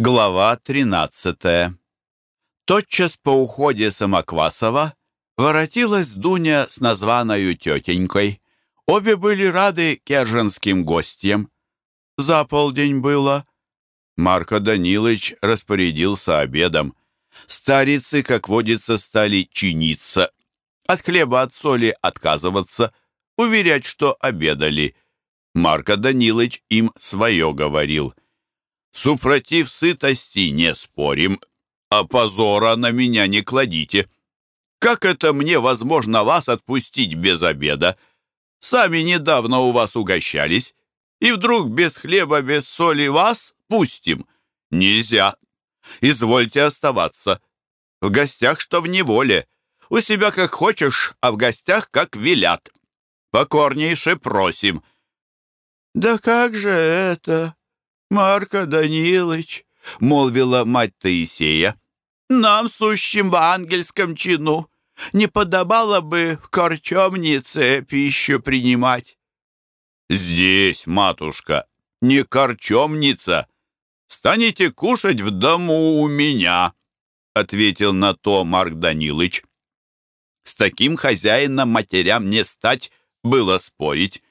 Глава 13 Тотчас по уходе Самоквасова воротилась Дуня с названою тетенькой. Обе были рады керженским гостям. За полдень было. Марко Данилович распорядился обедом. Старицы, как водится, стали чиниться. От хлеба, от соли отказываться, уверять, что обедали. Марко Данилович им свое говорил — Супротив сытости не спорим, а позора на меня не кладите. Как это мне возможно вас отпустить без обеда? Сами недавно у вас угощались, и вдруг без хлеба, без соли вас пустим? Нельзя. Извольте оставаться. В гостях, что в неволе. У себя как хочешь, а в гостях как велят. Покорнейше просим. «Да как же это?» «Марко Данилович», — молвила мать Таисея, «нам, сущим в ангельском чину, не подобало бы в корчомнице пищу принимать». «Здесь, матушка, не корчомница. Станете кушать в дому у меня», — ответил на то Марк Данилович. С таким хозяином матерям не стать, было спорить.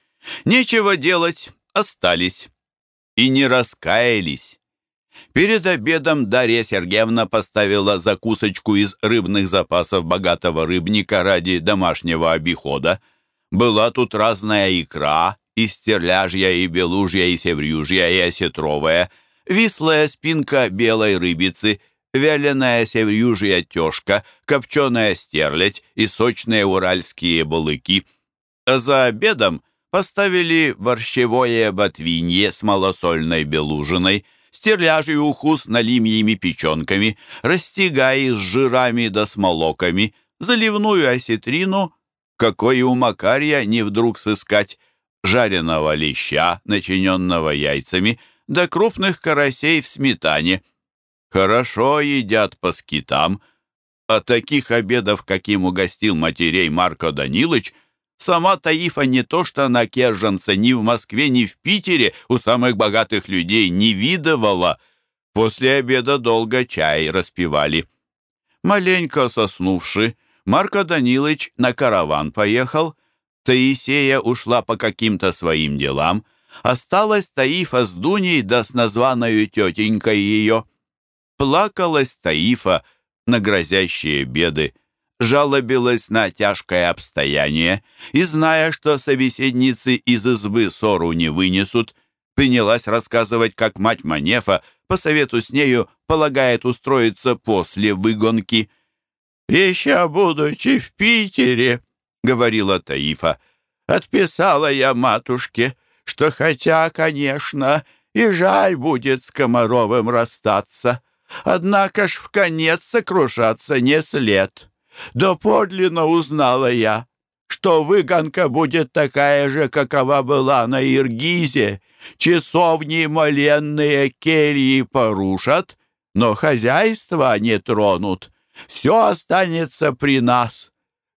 Нечего делать, остались и не раскаялись. Перед обедом Дарья Сергеевна поставила закусочку из рыбных запасов богатого рыбника ради домашнего обихода. Была тут разная икра, и стерляжья, и белужья, и севрюжья, и осетровая, вислая спинка белой рыбицы, вяленая севрюжья тёшка, копченая стерлядь и сочные уральские балыки. За обедом поставили борщевое ботвинье с малосольной белужиной, стерляжий уху с налимьими печенками, растягай с жирами да смолоками, заливную осетрину, какой у Макарья не вдруг сыскать, жареного леща, начиненного яйцами, да крупных карасей в сметане. Хорошо едят по скитам, а таких обедов, каким угостил матерей Марко Данилович, Сама Таифа не то что на Керженце, ни в Москве, ни в Питере у самых богатых людей не видывала. После обеда долго чай распивали. Маленько соснувши, Марко Данилович на караван поехал. Таисея ушла по каким-то своим делам. Осталась Таифа с Дуней да с названою тетенькой ее. Плакалась Таифа на грозящие беды жалобилась на тяжкое обстояние и, зная, что собеседницы из избы ссору не вынесут, принялась рассказывать, как мать Манефа по совету с нею полагает устроиться после выгонки. «Еще будучи в Питере», — говорила Таифа, — «отписала я матушке, что хотя, конечно, и жаль будет с Комаровым расстаться, однако ж в конец сокрушаться не след». Да подлинно узнала я, что выгонка будет такая же, какова была на Иргизе. Часовни моленные кельи порушат, но хозяйство не тронут. Все останется при нас.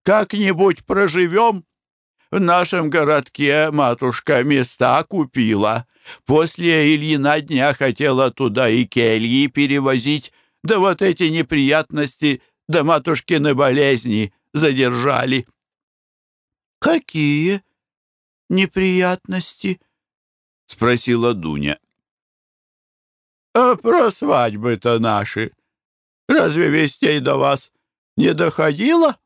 Как-нибудь проживем. В нашем городке матушка места купила. После Ильина дня хотела туда и кельи перевозить. Да вот эти неприятности да матушкины болезни задержали». «Какие неприятности?» — спросила Дуня. «А про свадьбы-то наши. Разве вестей до вас не доходило?»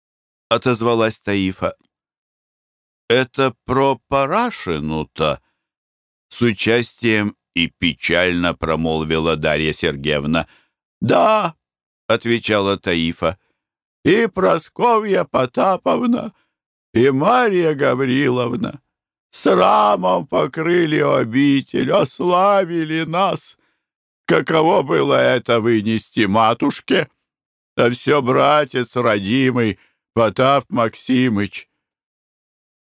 — отозвалась Таифа. «Это про Парашину-то?» С участием и печально промолвила Дарья Сергеевна. «Да, отвечала Таифа. «И Просковья Потаповна, и Марья Гавриловна срамом покрыли обитель, ославили нас. Каково было это вынести матушке? А все братец родимый, Потап Максимыч».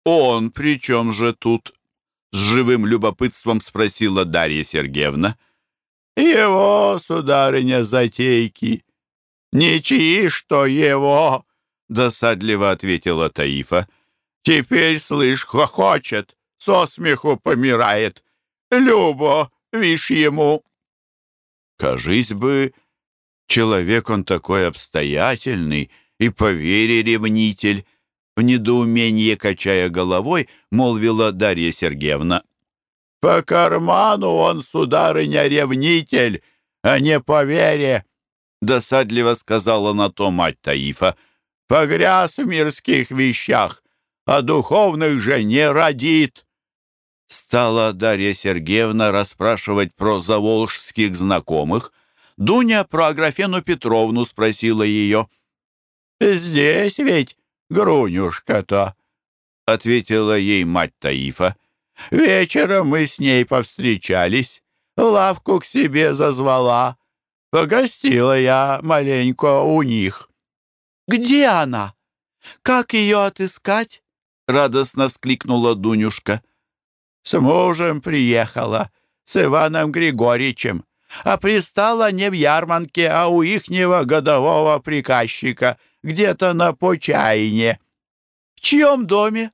«Он при чем же тут?» — с живым любопытством спросила Дарья Сергеевна. «Его, сударыня, затейки, «Ничьи, что его!» — досадливо ответила Таифа. «Теперь, слышь, хохочет, со смеху помирает. Любо, вишь ему!» Кажись бы, человек он такой обстоятельный и по вере ревнитель. В недоумении, качая головой, молвила Дарья Сергеевна. «По карману он, сударыня, ревнитель, а не по вере!» Досадливо сказала на то мать Таифа. «Погряз в мирских вещах, а духовных же не родит!» Стала Дарья Сергеевна расспрашивать про заволжских знакомых. Дуня про Аграфену Петровну спросила ее. «Здесь ведь Грунюшка-то», — ответила ей мать Таифа. «Вечером мы с ней повстречались, лавку к себе зазвала. Погостила я маленько у них». «Где она? Как ее отыскать?» — радостно вскликнула Дунюшка. «С мужем приехала, с Иваном Григорьевичем, а пристала не в Ярманке, а у ихнего годового приказчика, где-то на Почайне». «В чьем доме?»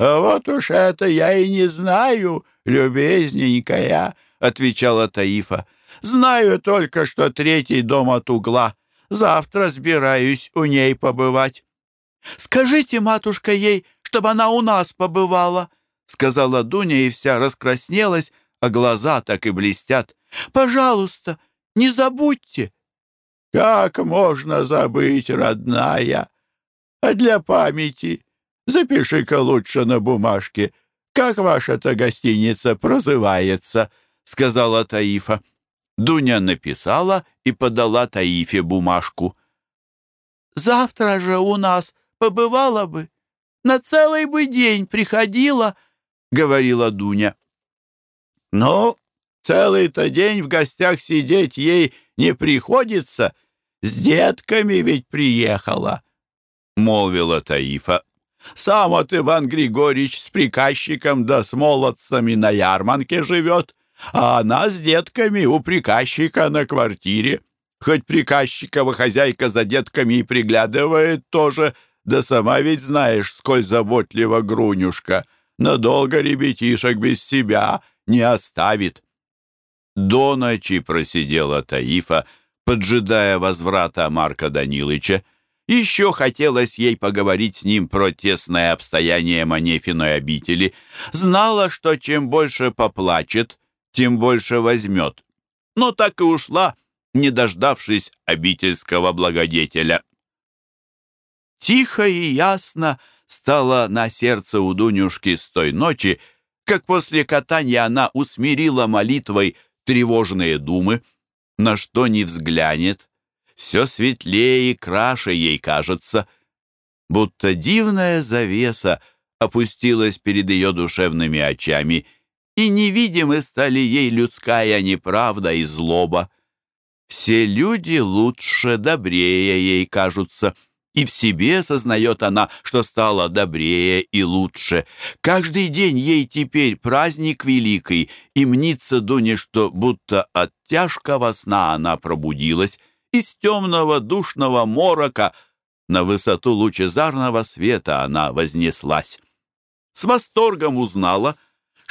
«А вот уж это я и не знаю, любезненькая», — отвечала Таифа. «Знаю только, что третий дом от угла. Завтра сбираюсь у ней побывать». «Скажите, матушка, ей, чтобы она у нас побывала», — сказала Дуня, и вся раскраснелась, а глаза так и блестят. «Пожалуйста, не забудьте». «Как можно забыть, родная? А для памяти запиши-ка лучше на бумажке, как ваша-то гостиница прозывается», — сказала Таифа. Дуня написала и подала Таифе бумажку. «Завтра же у нас побывала бы, на целый бы день приходила, — говорила Дуня. «Ну, целый-то день в гостях сидеть ей не приходится, с детками ведь приехала», — молвила Таифа. «Сам от Иван Григорьевич с приказчиком да с молодцами на ярманке живет, а она с детками у приказчика на квартире. Хоть приказчикова хозяйка за детками и приглядывает тоже, — да сама ведь знаешь, сколь заботлива Грунюшка. Надолго ребятишек без себя не оставит. До ночи просидела Таифа, поджидая возврата Марка Данилыча. Еще хотелось ей поговорить с ним про тесное обстояние Манефиной обители. Знала, что чем больше поплачет, тем больше возьмет. Но так и ушла, не дождавшись обительского благодетеля. Тихо и ясно стало на сердце у Дунюшки с той ночи, как после катания она усмирила молитвой тревожные думы, на что не взглянет, все светлее и краше ей кажется, будто дивная завеса опустилась перед ее душевными очами, и невидимы стали ей людская неправда и злоба. Все люди лучше, добрее ей кажутся — и в себе сознает она, что стала добрее и лучше. Каждый день ей теперь праздник великий, и мнится Дуне, что будто от тяжкого сна она пробудилась, из темного душного морока на высоту лучезарного света она вознеслась. С восторгом узнала,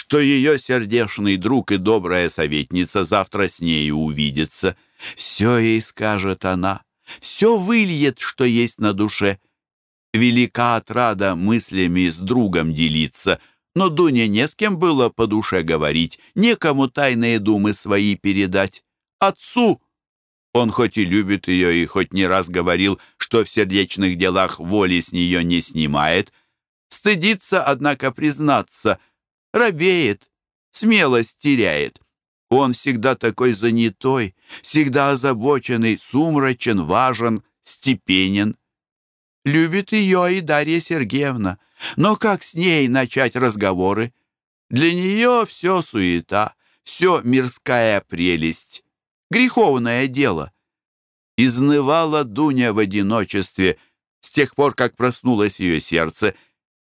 что ее сердечный друг и добрая советница завтра с нею увидится. Все ей скажет она — все выльет, что есть на душе. Велика отрада мыслями с другом делиться, но Дуне не с кем было по душе говорить, некому тайные думы свои передать. Отцу! Он хоть и любит ее, и хоть не раз говорил, что в сердечных делах воли с нее не снимает, стыдится, однако, признаться, робеет, смелость теряет. Он всегда такой занятой, всегда озабоченный, сумрачен, важен, степенен. Любит ее и Дарья Сергеевна, но как с ней начать разговоры? Для нее все суета, все мирская прелесть, греховное дело. Изнывала Дуня в одиночестве с тех пор, как проснулось ее сердце,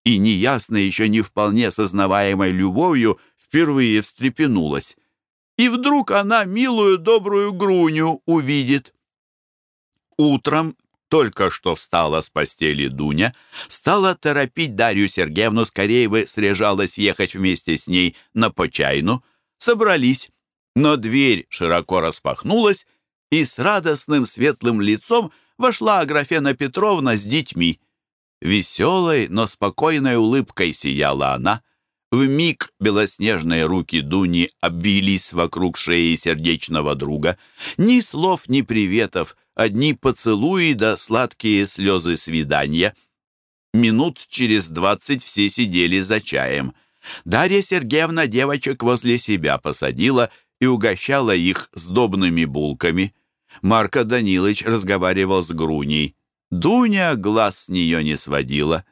и неясно еще не вполне сознаваемой любовью впервые встрепенулась и вдруг она милую добрую Груню увидит. Утром только что встала с постели Дуня, стала торопить Дарью Сергеевну, скорее бы срежалась ехать вместе с ней на Почайну. Собрались. Но дверь широко распахнулась, и с радостным светлым лицом вошла Аграфена Петровна с детьми. Веселой, но спокойной улыбкой сияла она. В миг белоснежные руки Дуни обвились вокруг шеи сердечного друга. Ни слов, ни приветов, одни поцелуи да сладкие слезы свидания. Минут через двадцать все сидели за чаем. Дарья Сергеевна девочек возле себя посадила и угощала их сдобными булками. Марко Данилович разговаривал с Груней. Дуня глаз с нее не сводила.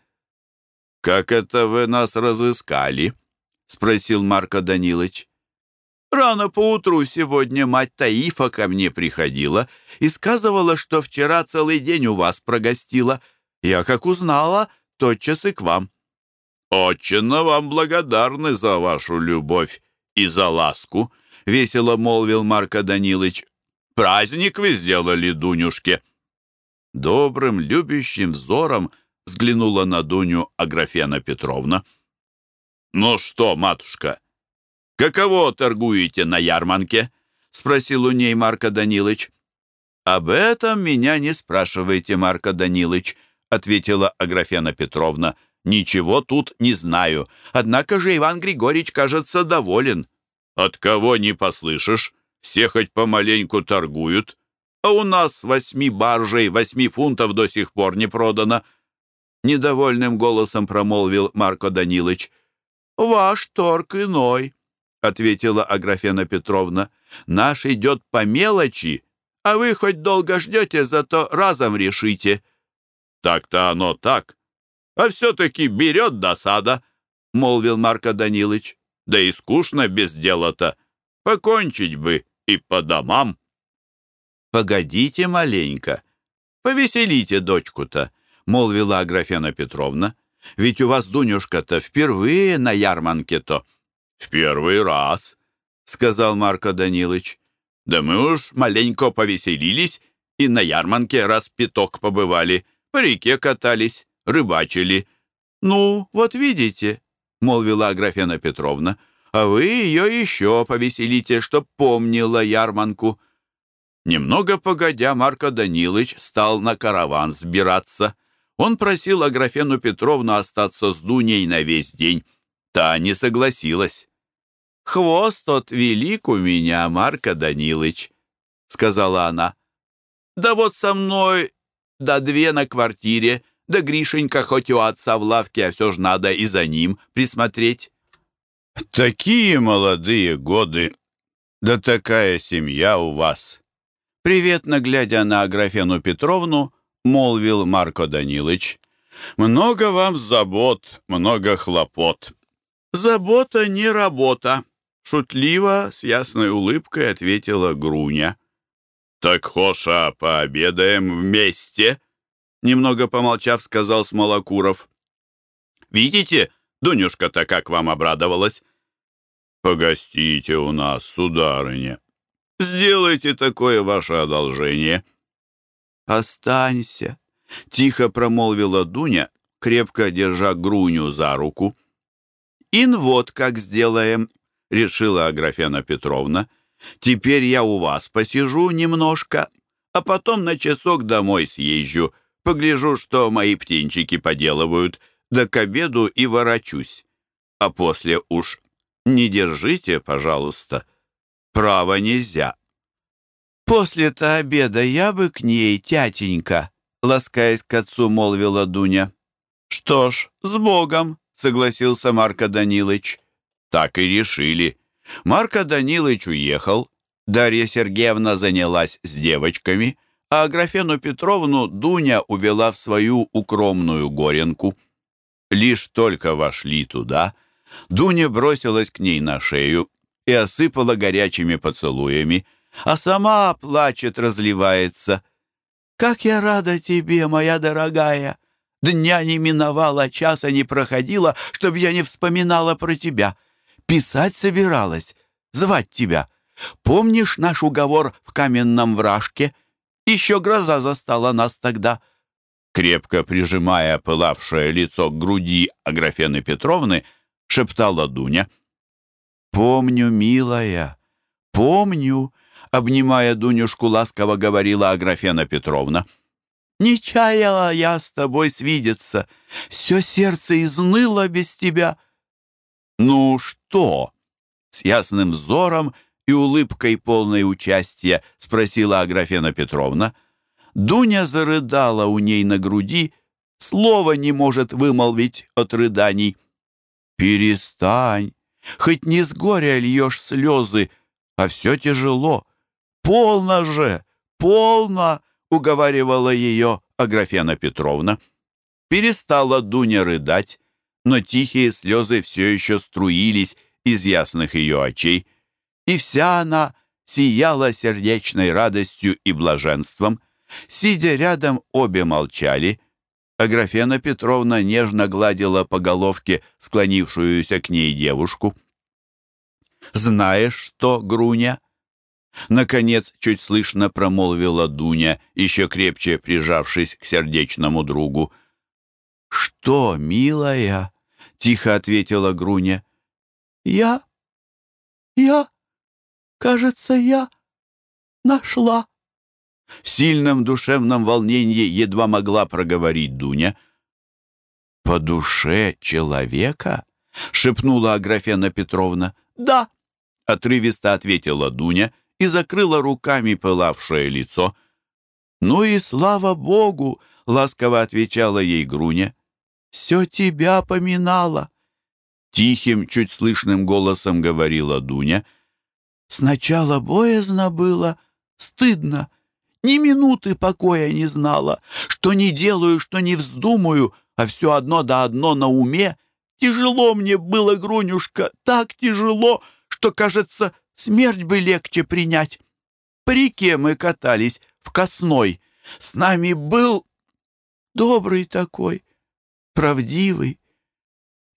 «Как это вы нас разыскали?» — спросил Марко Данилович. «Рано поутру сегодня мать Таифа ко мне приходила и сказывала, что вчера целый день у вас прогостила. Я, как узнала, тотчас и к вам». «Очень вам благодарны за вашу любовь и за ласку», — весело молвил Марко Данилович. «Праздник вы сделали, Дунюшке». Добрым, любящим взором взглянула на Дуню Аграфена Петровна. «Ну что, матушка, каково торгуете на ярмарке?» — спросил у ней Марко Данилович. «Об этом меня не спрашивайте, Марко Данилович», — ответила Аграфена Петровна. «Ничего тут не знаю. Однако же Иван Григорьевич, кажется, доволен». «От кого не послышишь? Все хоть помаленьку торгуют а у нас восьми баржей, восьми фунтов до сих пор не продано». Недовольным голосом промолвил Марко Данилович. «Ваш торг иной», — ответила Аграфена Петровна. «Наш идет по мелочи, а вы хоть долго ждете, зато разом решите». «Так-то оно так. А все-таки берет досада», — молвил Марко Данилович. «Да и скучно без дела-то. Покончить бы и по домам». «Погодите маленько, повеселите дочку-то», — молвила Аграфена Петровна. «Ведь у вас, Дунюшка-то, впервые на ярманке-то». «В первый раз», — сказал Марко Данилович. «Да мы уж маленько повеселились и на ярманке раз пяток побывали, по реке катались, рыбачили». «Ну, вот видите», — молвила Аграфена Петровна, «а вы ее еще повеселите, чтоб помнила ярманку». Немного погодя, Марко Данилович стал на караван сбираться. Он просил Аграфену Петровну остаться с Дуней на весь день. Та не согласилась. «Хвост тот велик у меня, Марко Данилович», — сказала она. «Да вот со мной, да две на квартире, да Гришенька хоть у отца в лавке, а все ж надо и за ним присмотреть». «Такие молодые годы, да такая семья у вас», Приветно глядя на Аграфену Петровну, молвил Марко Данилович. «Много вам забот, много хлопот». «Забота не работа», — шутливо, с ясной улыбкой ответила Груня. «Так, Хоша, пообедаем вместе?» Немного помолчав, сказал Смолокуров. «Видите, Дунюшка-то как вам обрадовалась?» «Погостите у нас, сударыня», Сделайте такое ваше одолжение». «Останься», — тихо промолвила Дуня, крепко держа Груню за руку. «Ин вот как сделаем», — решила Аграфена Петровна. «Теперь я у вас посижу немножко, а потом на часок домой съезжу, погляжу, что мои птенчики поделывают, да к обеду и ворочусь. А после уж не держите, пожалуйста». Право нельзя. «После-то обеда я бы к ней, тятенька», — ласкаясь к отцу, молвила Дуня. «Что ж, с Богом», — согласился Марко Данилович. Так и решили. Марко Данилович уехал, Дарья Сергеевна занялась с девочками, а Аграфену Петровну Дуня увела в свою укромную горенку. Лишь только вошли туда, Дуня бросилась к ней на шею и осыпала горячими поцелуями, а сама плачет, разливается. «Как я рада тебе, моя дорогая! Дня не миновала, часа не проходила, чтоб я не вспоминала про тебя. Писать собиралась, звать тебя. Помнишь наш уговор в каменном вражке? Еще гроза застала нас тогда». Крепко прижимая пылавшее лицо к груди Аграфены Петровны, шептала Дуня — «Помню, милая, «Помню», — обнимая Дунюшку, ласково говорила Аграфена Петровна. «Не чаяла я с тобой свидеться. Все сердце изныло без тебя». «Ну что?» — с ясным взором и улыбкой полной участия спросила Аграфена Петровна. Дуня зарыдала у ней на груди, слова не может вымолвить от рыданий. «Перестань, хоть не с горя льешь слезы, а все тяжело. Полно же, полно!» — уговаривала ее Аграфена Петровна. Перестала Дуня рыдать, но тихие слезы все еще струились из ясных ее очей, и вся она сияла сердечной радостью и блаженством. Сидя рядом, обе молчали. Аграфена Петровна нежно гладила по головке склонившуюся к ней девушку. «Знаешь что, Груня?» Наконец, чуть слышно промолвила Дуня, еще крепче прижавшись к сердечному другу. «Что, милая?» — тихо ответила Груня. «Я? Я? Кажется, я нашла». В сильном душевном волнении едва могла проговорить Дуня. «По душе человека?» — шепнула Аграфена Петровна. «Да», — отрывисто ответила Дуня и закрыла руками пылавшее лицо. «Ну и слава Богу!» — ласково отвечала ей Груня. «Все тебя поминала!» Тихим, чуть слышным голосом говорила Дуня. «Сначала боязно было, стыдно, ни минуты покоя не знала, что не делаю, что не вздумаю, а все одно да одно на уме. Тяжело мне было, Грунюшка, так тяжело, что, кажется, смерть бы легче принять. По реке мы катались, в Косной. С нами был добрый такой, правдивый.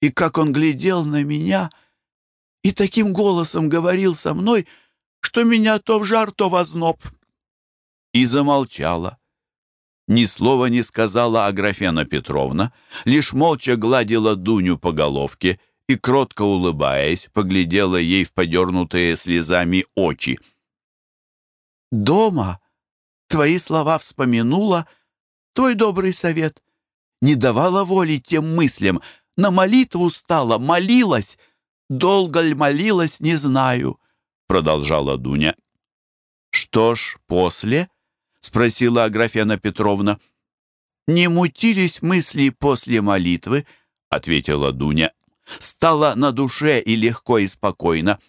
И как он глядел на меня и таким голосом говорил со мной, что меня то в жар, то в озноб. И замолчала. Ни слова не сказала Аграфена Петровна, лишь молча гладила Дуню по головке и, кротко улыбаясь, поглядела ей в подернутые слезами очи. «Дома твои слова вспомянула, твой добрый совет. Не давала воли тем мыслям, на молитву стала, молилась. Долго ли молилась, не знаю», — продолжала Дуня. «Что ж, после?» — спросила Аграфена Петровна. «Не мутились мысли после молитвы», — ответила Дуня стало на душе и легко, и спокойно.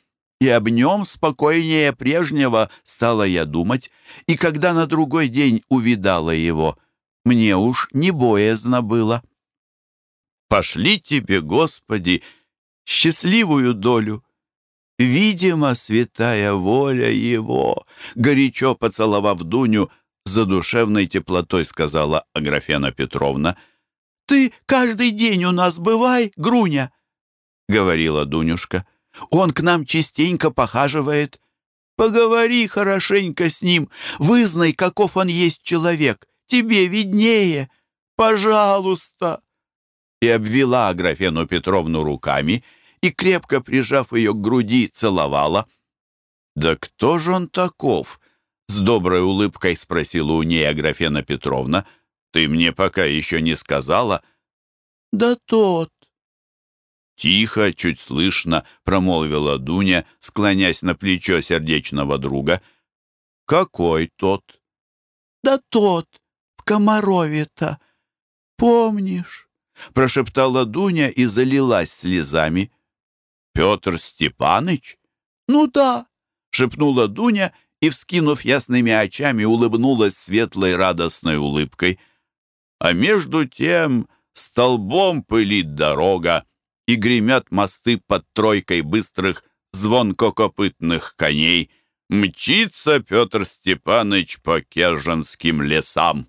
И об нем спокойнее прежнего стала я думать, и когда на другой день увидала его, мне уж не боязно было. Пошли тебе, Господи, счастливую долю. Видимо, святая воля его, горячо поцеловав Дуню, за душевной теплотой сказала Аграфена Петровна. «Ты каждый день у нас бывай, Груня!» — говорила Дунюшка. «Он к нам частенько похаживает. Поговори хорошенько с ним, вызнай, каков он есть человек. Тебе виднее. Пожалуйста!» И обвела Аграфену Петровну руками и, крепко прижав ее к груди, целовала. «Да кто же он таков?» — с доброй улыбкой спросила у ней Аграфена Петровна. «Ты мне пока еще не сказала?» «Да тот, Тихо, чуть слышно промолвила Дуня, склонясь на плечо сердечного друга. «Какой тот?» «Да тот, в Комарове-то. Помнишь?» Прошептала Дуня и залилась слезами. «Петр Степаныч?» «Ну да», — шепнула Дуня и, вскинув ясными очами, улыбнулась светлой радостной улыбкой. А между тем столбом пылит дорога, и гремят мосты под тройкой быстрых звонкокопытных коней. Мчится Петр Степаныч по керженским лесам.